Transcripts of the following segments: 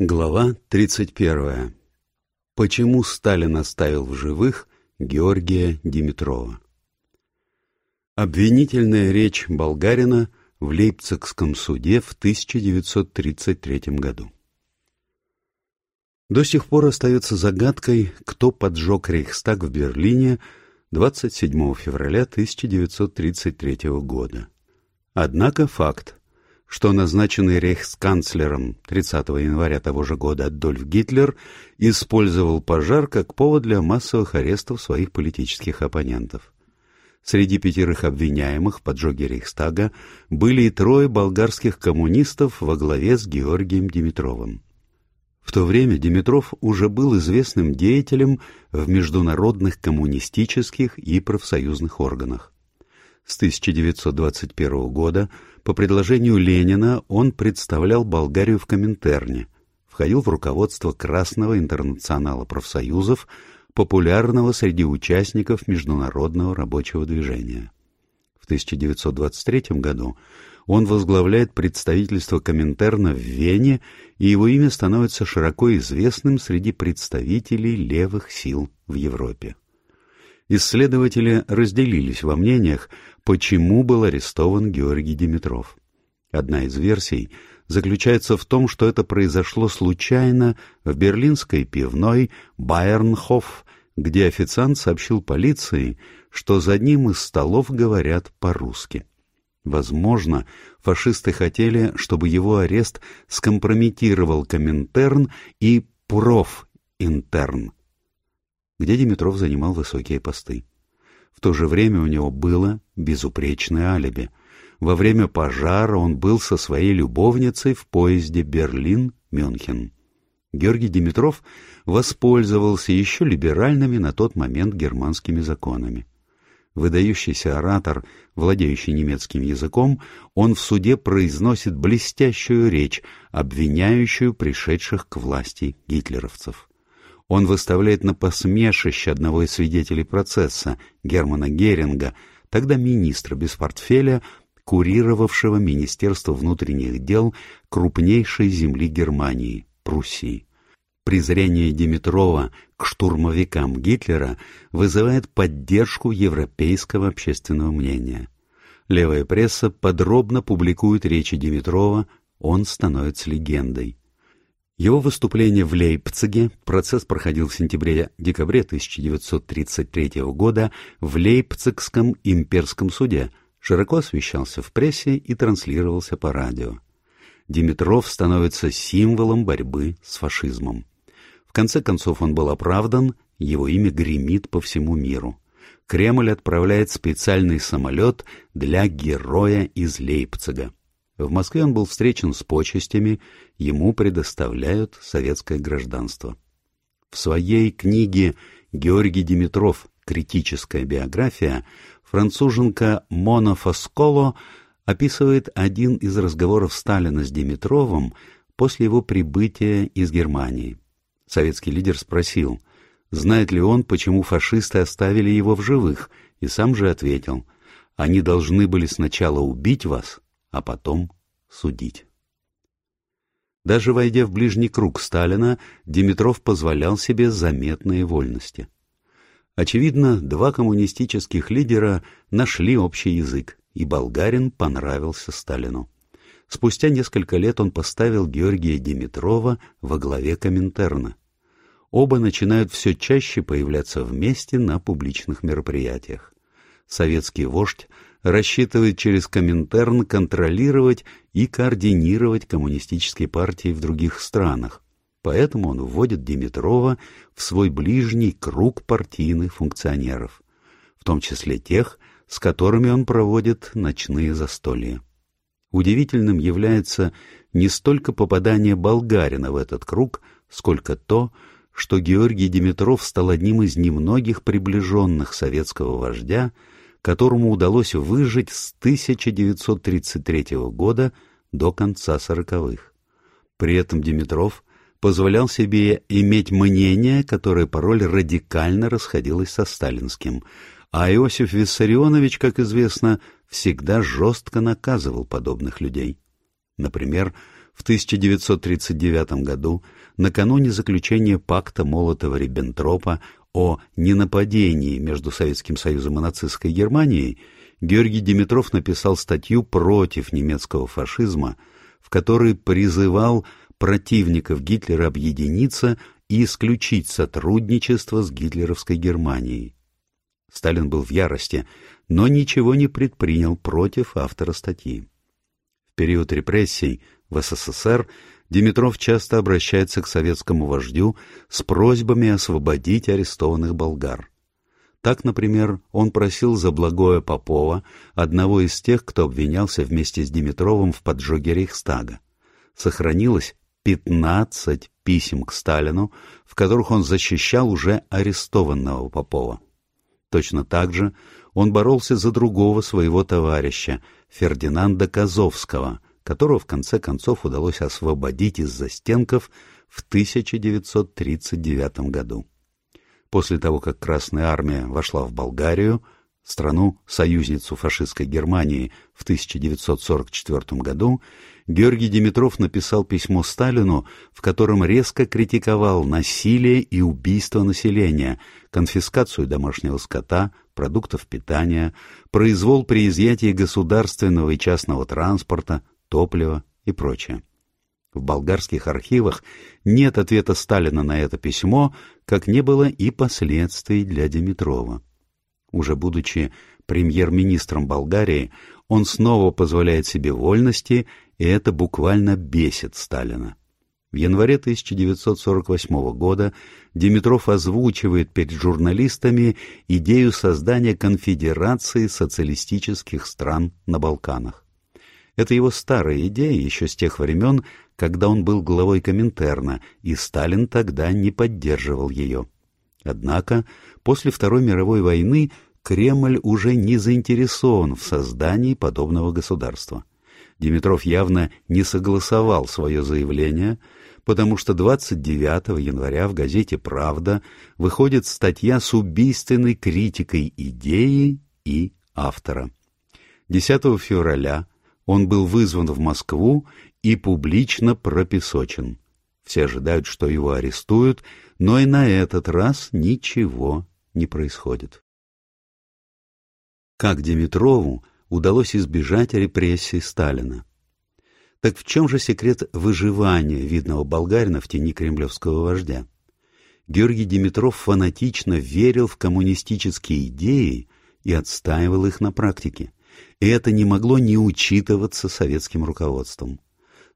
Глава 31. Почему Сталин оставил в живых Георгия Димитрова? Обвинительная речь Болгарина в Лейпцигском суде в 1933 году. До сих пор остается загадкой, кто поджег Рейхстаг в Берлине 27 февраля 1933 года. Однако факт, что назначенный рейхсканцлером 30 января того же года Адольф Гитлер использовал пожар как повод для массовых арестов своих политических оппонентов. Среди пятерых обвиняемых в поджоге Рейхстага были и трое болгарских коммунистов во главе с Георгием Димитровым. В то время Димитров уже был известным деятелем в международных коммунистических и профсоюзных органах. С 1921 года по предложению Ленина он представлял Болгарию в Коминтерне, входил в руководство Красного интернационала профсоюзов, популярного среди участников международного рабочего движения. В 1923 году он возглавляет представительство Коминтерна в Вене, и его имя становится широко известным среди представителей левых сил в Европе. Исследователи разделились во мнениях, почему был арестован Георгий Димитров. Одна из версий заключается в том, что это произошло случайно в берлинской пивной «Байернхоф», где официант сообщил полиции, что за одним из столов говорят по-русски. Возможно, фашисты хотели, чтобы его арест скомпрометировал Коминтерн и профинтерн, где Димитров занимал высокие посты. В то же время у него было безупречное алиби. Во время пожара он был со своей любовницей в поезде Берлин-Мюнхен. Георгий Димитров воспользовался еще либеральными на тот момент германскими законами. Выдающийся оратор, владеющий немецким языком, он в суде произносит блестящую речь, обвиняющую пришедших к власти гитлеровцев. Он выставляет на посмешище одного из свидетелей процесса, Германа Геринга, тогда министра без портфеля, курировавшего Министерство внутренних дел крупнейшей земли Германии, Пруссии. Презрение Димитрова к штурмовикам Гитлера вызывает поддержку европейского общественного мнения. Левая пресса подробно публикует речи Димитрова, он становится легендой. Его выступление в Лейпциге, процесс проходил в сентябре-декабре 1933 года в Лейпцигском имперском суде, широко освещался в прессе и транслировался по радио. Димитров становится символом борьбы с фашизмом. В конце концов он был оправдан, его имя гремит по всему миру. Кремль отправляет специальный самолет для героя из Лейпцига. В Москве он был встречен с почестями, ему предоставляют советское гражданство. В своей книге «Георгий Димитров. Критическая биография» француженка Мона Фасколо описывает один из разговоров Сталина с Димитровым после его прибытия из Германии. Советский лидер спросил, знает ли он, почему фашисты оставили его в живых, и сам же ответил, они должны были сначала убить вас, а потом судить. Даже войдя в ближний круг Сталина, Димитров позволял себе заметные вольности. Очевидно, два коммунистических лидера нашли общий язык, и болгарин понравился Сталину. Спустя несколько лет он поставил Георгия Димитрова во главе Коминтерна. Оба начинают все чаще появляться вместе на публичных мероприятиях. Советский вождь рассчитывает через Коминтерн контролировать и координировать коммунистические партии в других странах. Поэтому он вводит Димитрова в свой ближний круг партийных функционеров, в том числе тех, с которыми он проводит ночные застолья. Удивительным является не столько попадание болгарина в этот круг, сколько то, что Георгий Димитров стал одним из немногих приближенных советского вождя, которому удалось выжить с 1933 года до конца сороковых. При этом Димитров позволял себе иметь мнение, которое порой радикально расходилось со сталинским, а Иосиф Виссарионович, как известно, всегда жестко наказывал подобных людей. Например, В 1939 году, накануне заключения пакта Молотова-Риббентропа о ненападении между Советским Союзом и нацистской Германией, Георгий Димитров написал статью против немецкого фашизма, в которой призывал противников Гитлера объединиться и исключить сотрудничество с гитлеровской Германией. Сталин был в ярости, но ничего не предпринял против автора статьи. В период репрессий в СССР Димитров часто обращается к советскому вождю с просьбами освободить арестованных болгар. Так, например, он просил за благое Попова, одного из тех, кто обвинялся вместе с Димитровым в поджоге Рейхстага. Сохранилось 15 писем к Сталину, в которых он защищал уже арестованного Попова. Точно так же он боролся за другого своего товарища, Фердинанда Казовского, которого в конце концов удалось освободить из застенков в 1939 году. После того, как Красная Армия вошла в Болгарию, страну-союзницу фашистской Германии в 1944 году, Георгий Димитров написал письмо Сталину, в котором резко критиковал насилие и убийство населения, конфискацию домашнего скота, продуктов питания, произвол при изъятии государственного и частного транспорта, топлива и прочее. В болгарских архивах нет ответа Сталина на это письмо, как не было и последствий для Димитрова. Уже будучи премьер-министром Болгарии, он снова позволяет себе вольности, и это буквально бесит Сталина. В январе 1948 года Димитров озвучивает перед журналистами идею создания конфедерации социалистических стран на Балканах. Это его старая идея еще с тех времен, когда он был главой Коминтерна, и Сталин тогда не поддерживал ее. Однако после Второй мировой войны Кремль уже не заинтересован в создании подобного государства. Димитров явно не согласовал свое заявление, потому что 29 января в газете «Правда» выходит статья с убийственной критикой идеи и автора. 10 февраля он был вызван в Москву и публично пропесочен. Все ожидают, что его арестуют, но и на этот раз ничего не происходит. Как Димитрову удалось избежать репрессий Сталина? Так в чем же секрет выживания видного болгарина в тени кремлевского вождя? Георгий Димитров фанатично верил в коммунистические идеи и отстаивал их на практике и это не могло не учитываться советским руководством.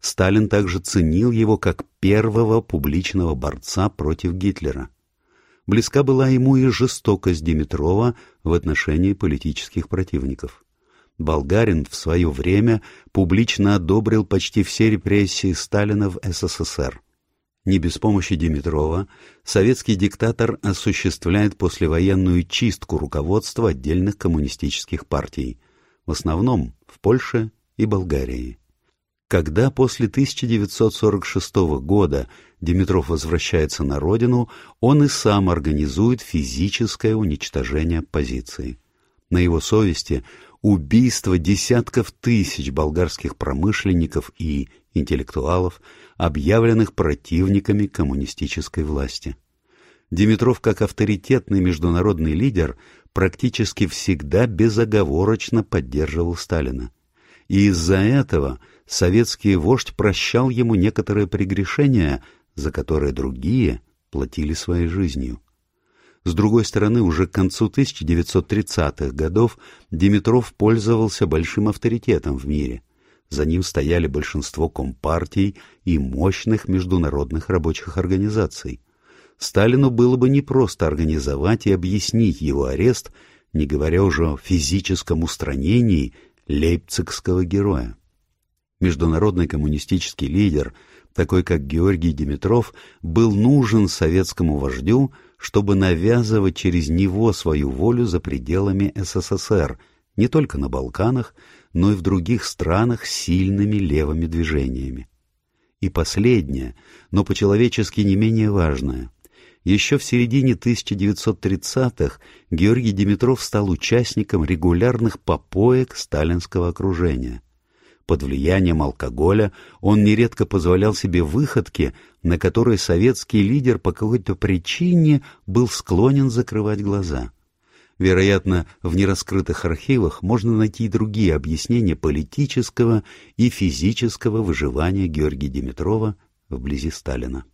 Сталин также ценил его как первого публичного борца против Гитлера. Близка была ему и жестокость Димитрова в отношении политических противников. Болгарин в свое время публично одобрил почти все репрессии Сталина в СССР. Не без помощи Димитрова советский диктатор осуществляет послевоенную чистку руководства отдельных коммунистических партий – в основном в Польше и Болгарии. Когда после 1946 года Димитров возвращается на родину, он и сам организует физическое уничтожение оппозиции. На его совести убийство десятков тысяч болгарских промышленников и интеллектуалов, объявленных противниками коммунистической власти. Димитров, как авторитетный международный лидер, практически всегда безоговорочно поддерживал Сталина. И из-за этого советский вождь прощал ему некоторые прегрешения, за которые другие платили своей жизнью. С другой стороны, уже к концу 1930-х годов Димитров пользовался большим авторитетом в мире. За ним стояли большинство компартий и мощных международных рабочих организаций. Сталину было бы непросто организовать и объяснить его арест, не говоря уже о физическом устранении лейпцигского героя. Международный коммунистический лидер, такой как Георгий Димитров, был нужен советскому вождю, чтобы навязывать через него свою волю за пределами СССР, не только на Балканах, но и в других странах с сильными левыми движениями. И последнее, но по-человечески не менее важное – еще в середине 1930-х Георгий Димитров стал участником регулярных попоек сталинского окружения. Под влиянием алкоголя он нередко позволял себе выходки, на которые советский лидер по какой-то причине был склонен закрывать глаза. Вероятно, в нераскрытых архивах можно найти и другие объяснения политического и физического выживания Георгия Димитрова вблизи Сталина.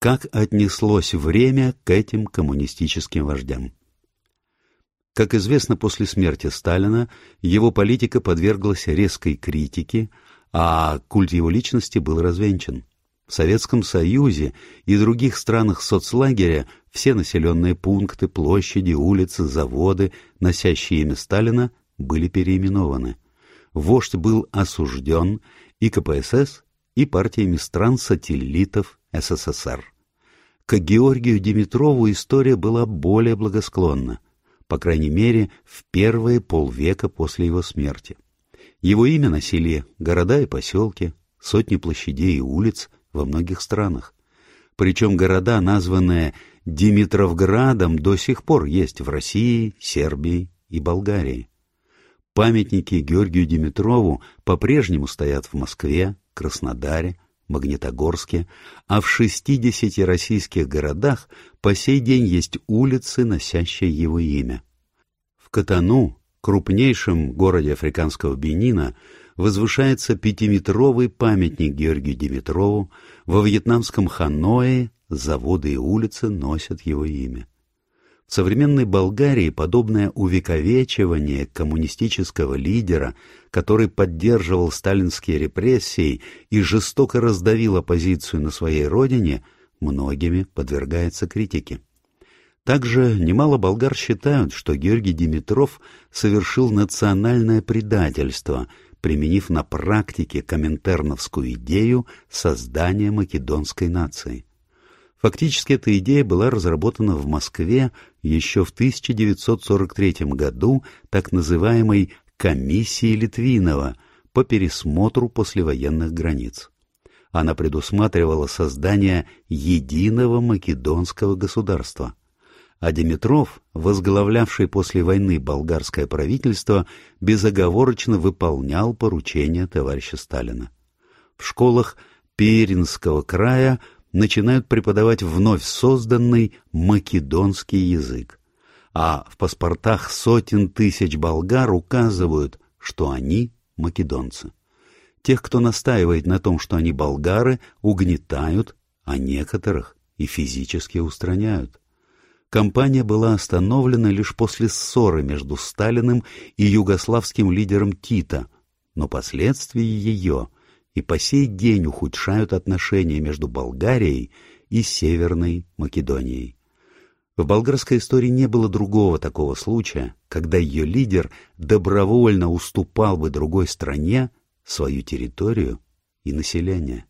Как отнеслось время к этим коммунистическим вождям? Как известно, после смерти Сталина его политика подверглась резкой критике, а культ его личности был развенчан. В Советском Союзе и других странах соцлагеря все населенные пункты, площади, улицы, заводы, носящие имя Сталина, были переименованы. Вождь был осужден и КПСС, и партиями стран-сателлитов СССР. К Георгию Димитрову история была более благосклонна по крайней мере, в первые полвека после его смерти. Его имя носили города и поселки, сотни площадей и улиц во многих странах. Причем города, названные Димитровградом, до сих пор есть в России, Сербии и Болгарии. Памятники Георгию Димитрову по-прежнему стоят в Москве, Краснодаре, Магнитогорске, а в 60 российских городах по сей день есть улицы, носящие его имя. В Катану, крупнейшем городе африканского Бенина, возвышается пятиметровый памятник Георгию Димитрову, во вьетнамском Ханое заводы и улицы носят его имя. В современной Болгарии подобное увековечивание коммунистического лидера, который поддерживал сталинские репрессии и жестоко раздавил оппозицию на своей родине, многими подвергается критике. Также немало болгар считают, что Георгий Димитров совершил национальное предательство, применив на практике коминтерновскую идею создания македонской нации. Фактически эта идея была разработана в Москве еще в 1943 году так называемой «комиссией Литвинова» по пересмотру послевоенных границ. Она предусматривала создание единого македонского государства. А Димитров, возглавлявший после войны болгарское правительство, безоговорочно выполнял поручения товарища Сталина. В школах Перинского края начинают преподавать вновь созданный македонский язык, а в паспортах сотен тысяч болгар указывают, что они македонцы. Тех, кто настаивает на том, что они болгары, угнетают, а некоторых и физически устраняют. Компания была остановлена лишь после ссоры между Сталиным и югославским лидером Тита, но последствия ее и по сей день ухудшают отношения между Болгарией и Северной Македонией. В болгарской истории не было другого такого случая, когда ее лидер добровольно уступал бы другой стране свою территорию и население.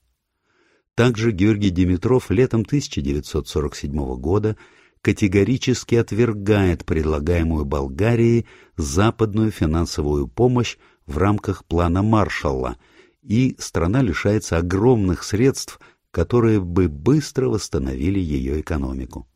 Также Георгий Димитров летом 1947 года категорически отвергает предлагаемую Болгарии западную финансовую помощь в рамках плана Маршалла – и страна лишается огромных средств, которые бы быстро восстановили ее экономику.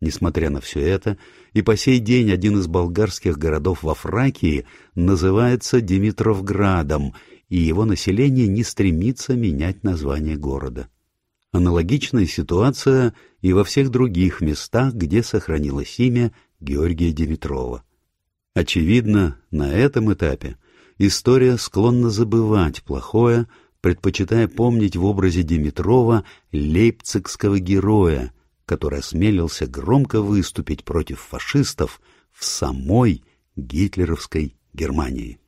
Несмотря на все это, и по сей день один из болгарских городов во Фракии называется Димитровградом, и его население не стремится менять название города. Аналогичная ситуация и во всех других местах, где сохранилось имя Георгия Димитрова. Очевидно, на этом этапе история склонна забывать плохое, предпочитая помнить в образе Димитрова лейпцигского героя, который осмелился громко выступить против фашистов в самой гитлеровской Германии.